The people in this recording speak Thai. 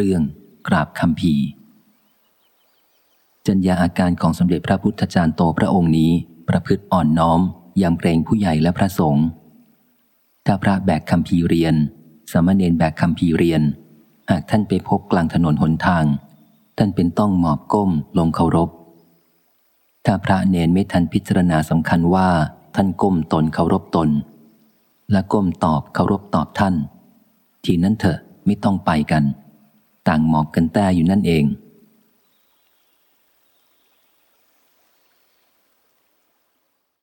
รื่อง กราบคำพีจัญญาอาการของสมเด็จพระพุทธจารย์โตพระองค์นี้ ประพฤติอ่อนน้อมยำเกรงผู้ใหญ่และพระสงฆ์ถ้าพระแบกคำพีเรียนสามเณรแบกคำพีเรียน หากท่านไปพบกลางถนนหนทาง ท่านเป็นต้องหมอบก้มลงเคารพ ถ้าพระเนนไม่ทันพิจารณาสำคัญว่า ท่านก้มตนเคารพตน และก้มตอบเคารพตอบท่าน ทีนั้นเถอะไม่ต้องไปกัน ต่างหมอบกันแต่อยู่นั่นเอง